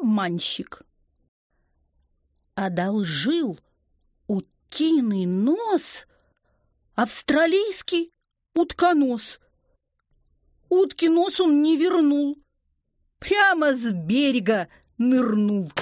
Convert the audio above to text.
обманщик. Одолжил утиный нос австралийский утконос. Утки нос он не вернул, прямо с берега нырнул.